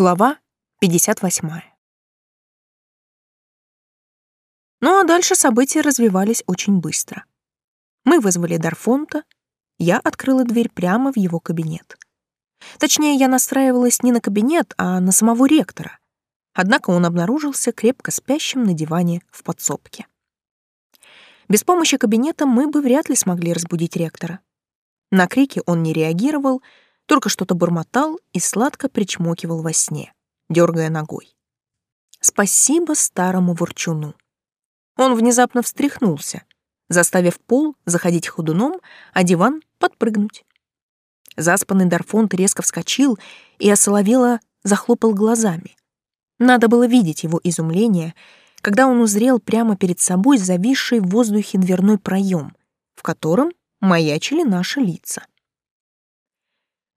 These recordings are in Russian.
Глава 58. Ну а дальше события развивались очень быстро. Мы вызвали Дарфонта, я открыла дверь прямо в его кабинет. Точнее, я настраивалась не на кабинет, а на самого ректора. Однако он обнаружился крепко спящим на диване в подсобке. Без помощи кабинета мы бы вряд ли смогли разбудить ректора. На крики он не реагировал, только что-то бормотал и сладко причмокивал во сне, дергая ногой. Спасибо старому ворчуну. Он внезапно встряхнулся, заставив пол заходить ходуном, а диван подпрыгнуть. Заспанный Дарфонт резко вскочил и осоловело захлопал глазами. Надо было видеть его изумление, когда он узрел прямо перед собой зависший в воздухе дверной проем, в котором маячили наши лица.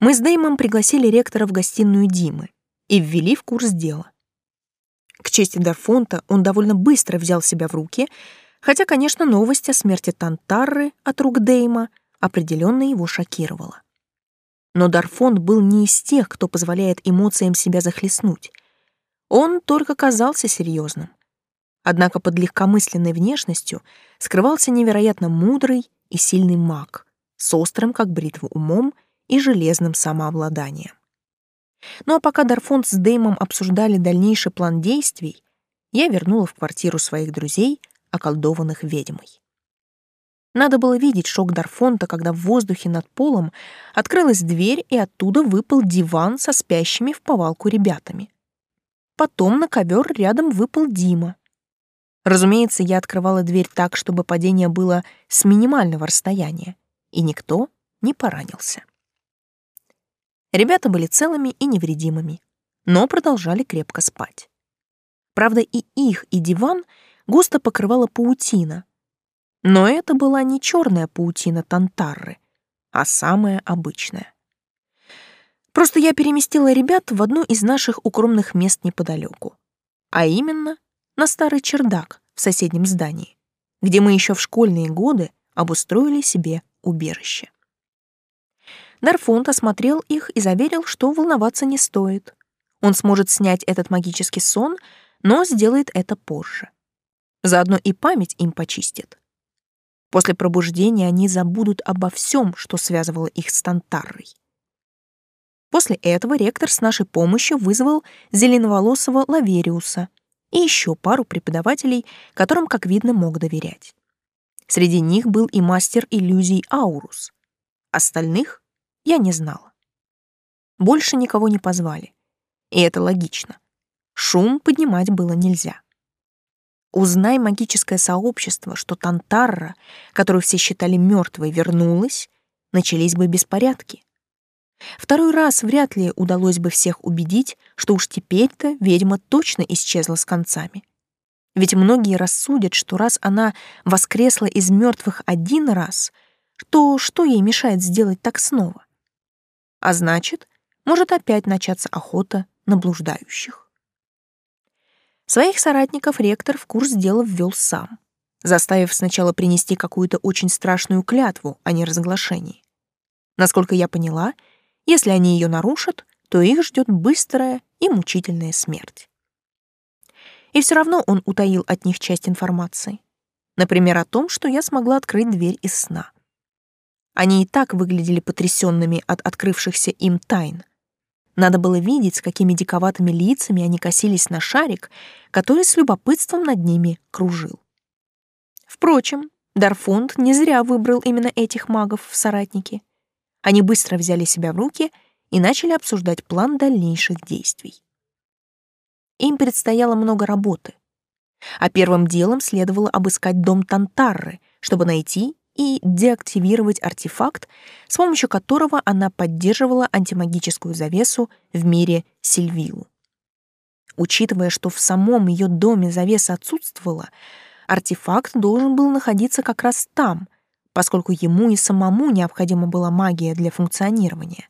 Мы с Дэймом пригласили ректора в гостиную Димы и ввели в курс дела. К чести Дарфонта он довольно быстро взял себя в руки, хотя, конечно, новость о смерти Тантарры от рук Дэйма определенно его шокировала. Но Дарфонт был не из тех, кто позволяет эмоциям себя захлестнуть. Он только казался серьезным. Однако под легкомысленной внешностью скрывался невероятно мудрый и сильный маг с острым, как бритва, умом и железным самообладанием. Ну а пока Дарфонт с Деймом обсуждали дальнейший план действий, я вернула в квартиру своих друзей, околдованных ведьмой. Надо было видеть шок Дарфонта, когда в воздухе над полом открылась дверь, и оттуда выпал диван со спящими в повалку ребятами. Потом на ковер рядом выпал Дима. Разумеется, я открывала дверь так, чтобы падение было с минимального расстояния, и никто не поранился. Ребята были целыми и невредимыми, но продолжали крепко спать. Правда, и их, и диван густо покрывала паутина. Но это была не черная паутина Тантарры, а самая обычная. Просто я переместила ребят в одно из наших укромных мест неподалеку, а именно на старый чердак в соседнем здании, где мы еще в школьные годы обустроили себе убежище. Дарфонт осмотрел их и заверил, что волноваться не стоит. Он сможет снять этот магический сон, но сделает это позже. Заодно и память им почистит. После пробуждения они забудут обо всем, что связывало их с Тантаррой. После этого ректор с нашей помощью вызвал зеленоволосого Лавериуса и еще пару преподавателей, которым, как видно, мог доверять. Среди них был и мастер иллюзий Аурус. Остальных я не знала. Больше никого не позвали. И это логично. Шум поднимать было нельзя. Узнай магическое сообщество, что Тантарра, которую все считали мертвой, вернулась, начались бы беспорядки. Второй раз вряд ли удалось бы всех убедить, что уж теперь-то ведьма точно исчезла с концами. Ведь многие рассудят, что раз она воскресла из мертвых один раз, то что ей мешает сделать так снова? А значит, может опять начаться охота на блуждающих. Своих соратников ректор в курс дела ввел сам, заставив сначала принести какую-то очень страшную клятву о неразглашении. Насколько я поняла, если они ее нарушат, то их ждет быстрая и мучительная смерть. И все равно он утаил от них часть информации. Например, о том, что я смогла открыть дверь из сна. Они и так выглядели потрясенными от открывшихся им тайн. Надо было видеть, с какими диковатыми лицами они косились на шарик, который с любопытством над ними кружил. Впрочем, Дарфонд не зря выбрал именно этих магов в соратники. Они быстро взяли себя в руки и начали обсуждать план дальнейших действий. Им предстояло много работы. А первым делом следовало обыскать дом Тантарры, чтобы найти и деактивировать артефакт, с помощью которого она поддерживала антимагическую завесу в мире Сильвилу. Учитывая, что в самом ее доме завеса отсутствовала, артефакт должен был находиться как раз там, поскольку ему и самому необходима была магия для функционирования.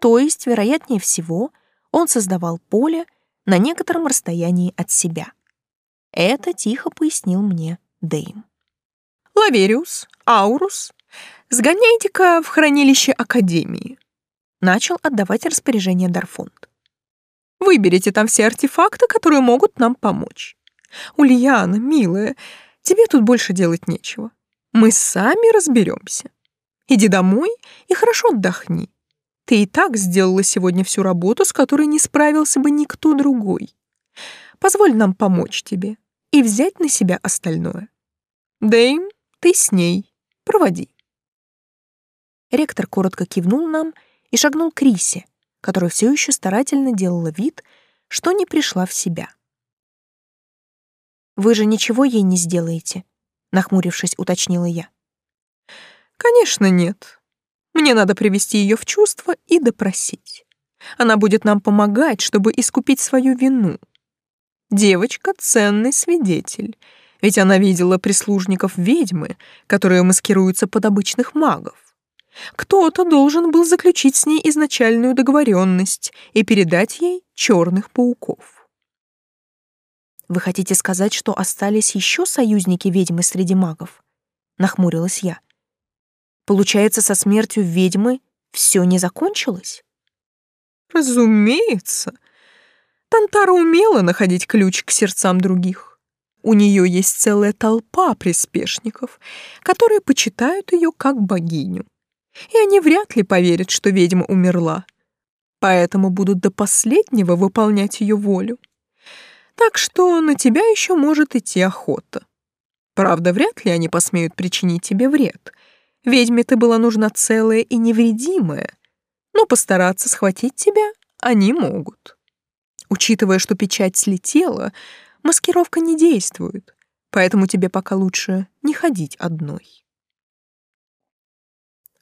То есть, вероятнее всего, он создавал поле на некотором расстоянии от себя. Это тихо пояснил мне Дэйм. Лавериус, Аурус, сгоняйте-ка в хранилище Академии. Начал отдавать распоряжение Дарфонд. Выберите там все артефакты, которые могут нам помочь. Ульяна, милая, тебе тут больше делать нечего. Мы сами разберемся. Иди домой и хорошо отдохни. Ты и так сделала сегодня всю работу, с которой не справился бы никто другой. Позволь нам помочь тебе и взять на себя остальное. Дэйм, ты с ней. Проводи. Ректор коротко кивнул нам и шагнул к Рисе, которая все еще старательно делала вид, что не пришла в себя. «Вы же ничего ей не сделаете?» — нахмурившись, уточнила я. «Конечно нет. Мне надо привести ее в чувство и допросить. Она будет нам помогать, чтобы искупить свою вину. Девочка — ценный свидетель, ведь она видела прислужников ведьмы, которые маскируются под обычных магов. Кто-то должен был заключить с ней изначальную договоренность и передать ей черных пауков. «Вы хотите сказать, что остались еще союзники ведьмы среди магов?» — нахмурилась я. «Получается, со смертью ведьмы все не закончилось?» «Разумеется. Тантара умела находить ключ к сердцам других. У нее есть целая толпа приспешников, которые почитают ее как богиню. И они вряд ли поверят, что ведьма умерла. Поэтому будут до последнего выполнять ее волю. Так что на тебя еще может идти охота. Правда, вряд ли они посмеют причинить тебе вред. Ведьме ты была нужна целая и невредимая. Но постараться схватить тебя они могут. Учитывая, что печать слетела, маскировка не действует, поэтому тебе пока лучше не ходить одной.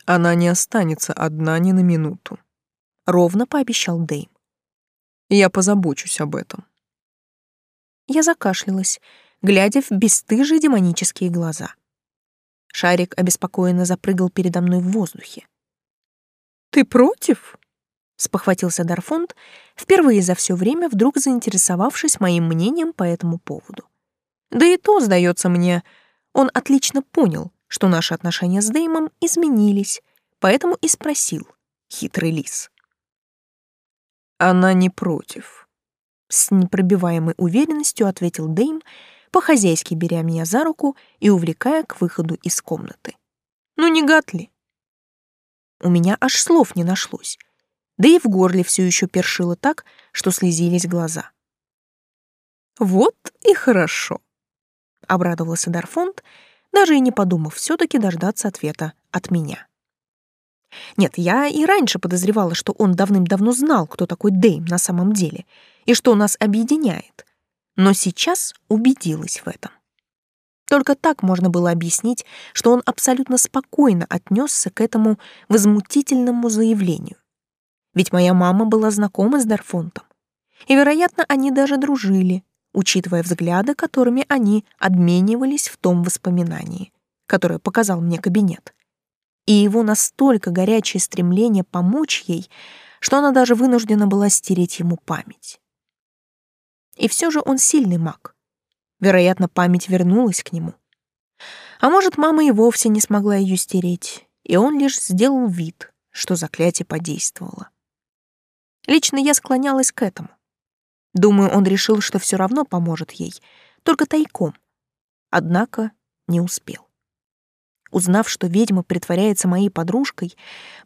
Она не останется одна ни на минуту, — ровно пообещал Дэйм. Я позабочусь об этом. Я закашлялась, глядя в бесстыжие демонические глаза. Шарик обеспокоенно запрыгал передо мной в воздухе. «Ты против?» — спохватился Дарфонд, впервые за все время вдруг заинтересовавшись моим мнением по этому поводу. Да и то, сдается мне, он отлично понял, что наши отношения с Деймом изменились, поэтому и спросил, хитрый лис. «Она не против», с непробиваемой уверенностью ответил Дэйм, по-хозяйски беря меня за руку и увлекая к выходу из комнаты. «Ну не гад ли?» У меня аж слов не нашлось, да и в горле все еще першило так, что слезились глаза. «Вот и хорошо», — обрадовался Дарфонд, даже и не подумав все-таки дождаться ответа от меня. Нет, я и раньше подозревала, что он давным-давно знал, кто такой Дэйм на самом деле — и что нас объединяет, но сейчас убедилась в этом. Только так можно было объяснить, что он абсолютно спокойно отнесся к этому возмутительному заявлению. Ведь моя мама была знакома с Дарфонтом, и, вероятно, они даже дружили, учитывая взгляды, которыми они обменивались в том воспоминании, которое показал мне кабинет. И его настолько горячее стремление помочь ей, что она даже вынуждена была стереть ему память. И все же он сильный маг. Вероятно, память вернулась к нему. А может, мама и вовсе не смогла ее стереть, и он лишь сделал вид, что заклятие подействовало. Лично я склонялась к этому. Думаю, он решил, что все равно поможет ей, только тайком. Однако не успел. Узнав, что ведьма притворяется моей подружкой,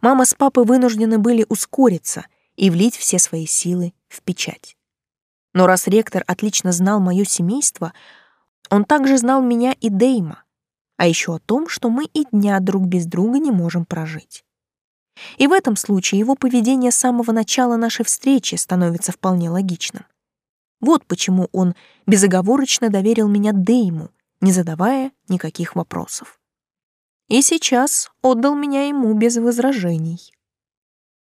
мама с папой вынуждены были ускориться и влить все свои силы в печать. Но раз ректор отлично знал мое семейство, он также знал меня и Дейма, а еще о том, что мы и дня друг без друга не можем прожить. И в этом случае его поведение с самого начала нашей встречи становится вполне логичным. Вот почему он безоговорочно доверил меня Дейму, не задавая никаких вопросов. И сейчас отдал меня ему без возражений.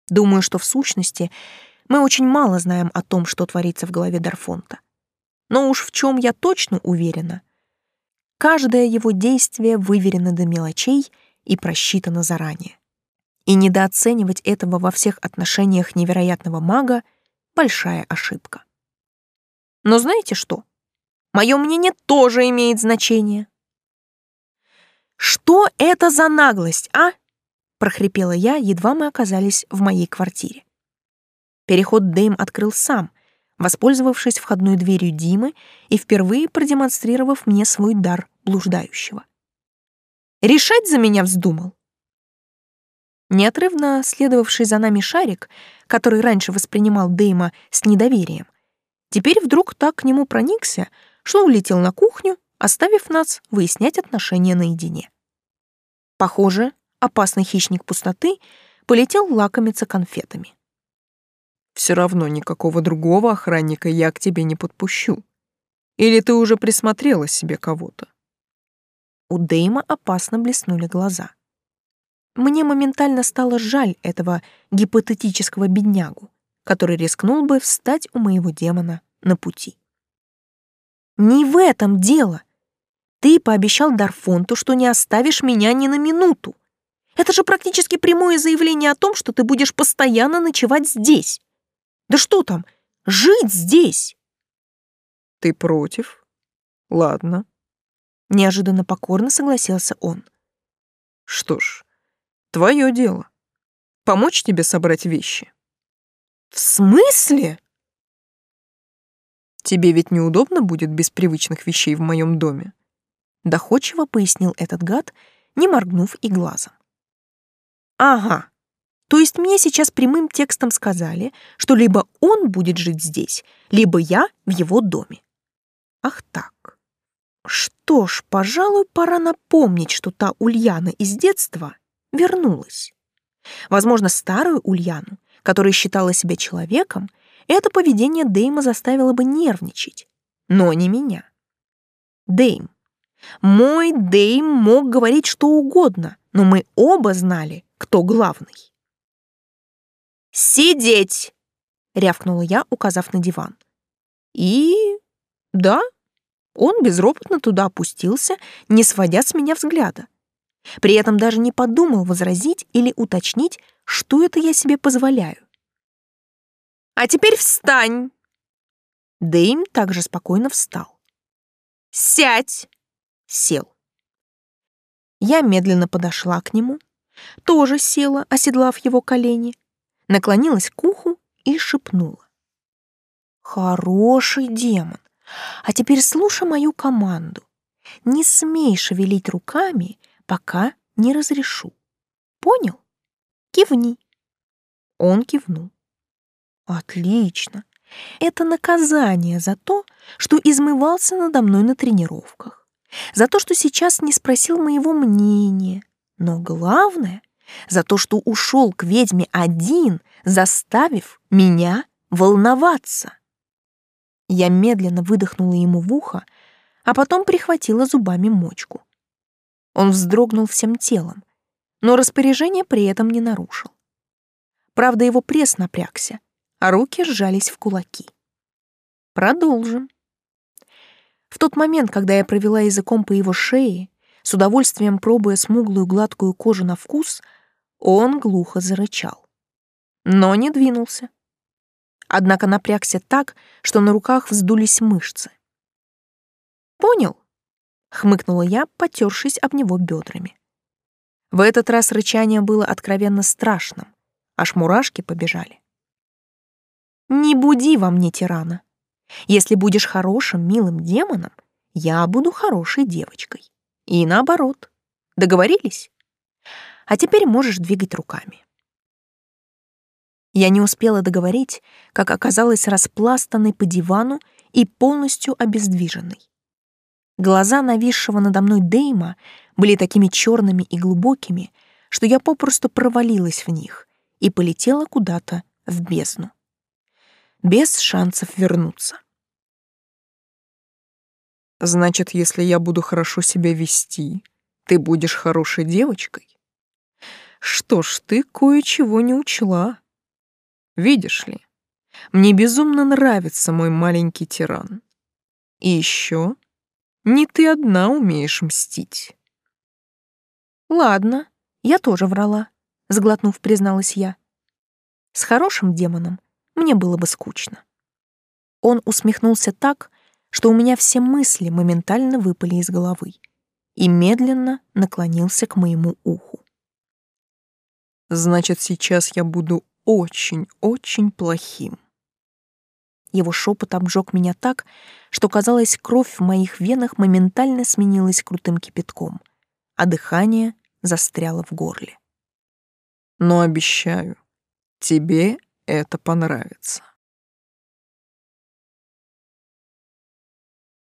Думаю, что в сущности мы очень мало знаем о том, что творится в голове Дарфонта. Но уж в чем я точно уверена. Каждое его действие выверено до мелочей и просчитано заранее. И недооценивать этого во всех отношениях невероятного мага — большая ошибка. Но знаете что? Мое мнение тоже имеет значение. «Что это за наглость, а?» — прохрипела я, едва мы оказались в моей квартире. Переход Дэйм открыл сам, воспользовавшись входной дверью Димы и впервые продемонстрировав мне свой дар блуждающего. Решать за меня вздумал. Неотрывно следовавший за нами шарик, который раньше воспринимал Дейма с недоверием, теперь вдруг так к нему проникся, что улетел на кухню, оставив нас выяснять отношения наедине. Похоже, опасный хищник пустоты полетел лакомиться конфетами. Все равно никакого другого охранника я к тебе не подпущу. Или ты уже присмотрела себе кого-то? У Дейма опасно блеснули глаза. Мне моментально стало жаль этого гипотетического беднягу, который рискнул бы встать у моего демона на пути. «Не в этом дело. Ты пообещал Дарфонту, что не оставишь меня ни на минуту. Это же практически прямое заявление о том, что ты будешь постоянно ночевать здесь. Да что там, жить здесь!» «Ты против? Ладно». Неожиданно покорно согласился он. «Что ж, Твое дело. Помочь тебе собрать вещи. В смысле? Тебе ведь неудобно будет без привычных вещей в моем доме. Доходчиво пояснил этот гад, не моргнув и глазом. Ага. То есть мне сейчас прямым текстом сказали, что либо он будет жить здесь, либо я в его доме. Ах так. Что ж, пожалуй, пора напомнить, что та Ульяна из детства вернулась. Возможно, старую Ульяну, которая считала себя человеком, это поведение Дейма заставило бы нервничать, но не меня. Дейм. Мой Дейм мог говорить что угодно, но мы оба знали, кто главный. «Сидеть!» — рявкнула я, указав на диван. И... да, он безропотно туда опустился, не сводя с меня взгляда. При этом даже не подумал возразить или уточнить, что это я себе позволяю. «А теперь встань!» Дэйм также спокойно встал. «Сядь!» Сел. Я медленно подошла к нему, тоже села, оседлав его колени, наклонилась к уху и шепнула. «Хороший демон! А теперь слушай мою команду. Не смей шевелить руками пока не разрешу. Понял? Кивни. Он кивнул. Отлично. Это наказание за то, что измывался надо мной на тренировках. За то, что сейчас не спросил моего мнения. Но главное, за то, что ушел к ведьме один, заставив меня волноваться. Я медленно выдохнула ему в ухо, а потом прихватила зубами мочку. Он вздрогнул всем телом, но распоряжение при этом не нарушил. Правда, его пресс напрягся, а руки сжались в кулаки. Продолжим. В тот момент, когда я провела языком по его шее, с удовольствием пробуя смуглую гладкую кожу на вкус, он глухо зарычал. Но не двинулся. Однако напрягся так, что на руках вздулись мышцы. Понял? Хмыкнула я, потершись об него бедрами. В этот раз рычание было откровенно страшным, аж мурашки побежали. Не буди во мне тирана. Если будешь хорошим, милым демоном, я буду хорошей девочкой. И наоборот. Договорились? А теперь можешь двигать руками. Я не успела договорить, как оказалась распластанной по дивану и полностью обездвиженной. Глаза нависшего надо мной Дейма были такими черными и глубокими, что я попросту провалилась в них и полетела куда-то в бездну. Без шансов вернуться. Значит, если я буду хорошо себя вести, ты будешь хорошей девочкой? Что ж, ты кое-чего не учла. Видишь ли, мне безумно нравится мой маленький тиран. И еще не ты одна умеешь мстить. Ладно, я тоже врала, сглотнув, призналась я. С хорошим демоном мне было бы скучно. Он усмехнулся так, что у меня все мысли моментально выпали из головы и медленно наклонился к моему уху. Значит, сейчас я буду очень-очень плохим. Его шепот обжег меня так, что, казалось, кровь в моих венах моментально сменилась крутым кипятком, а дыхание застряло в горле. «Но обещаю, тебе это понравится».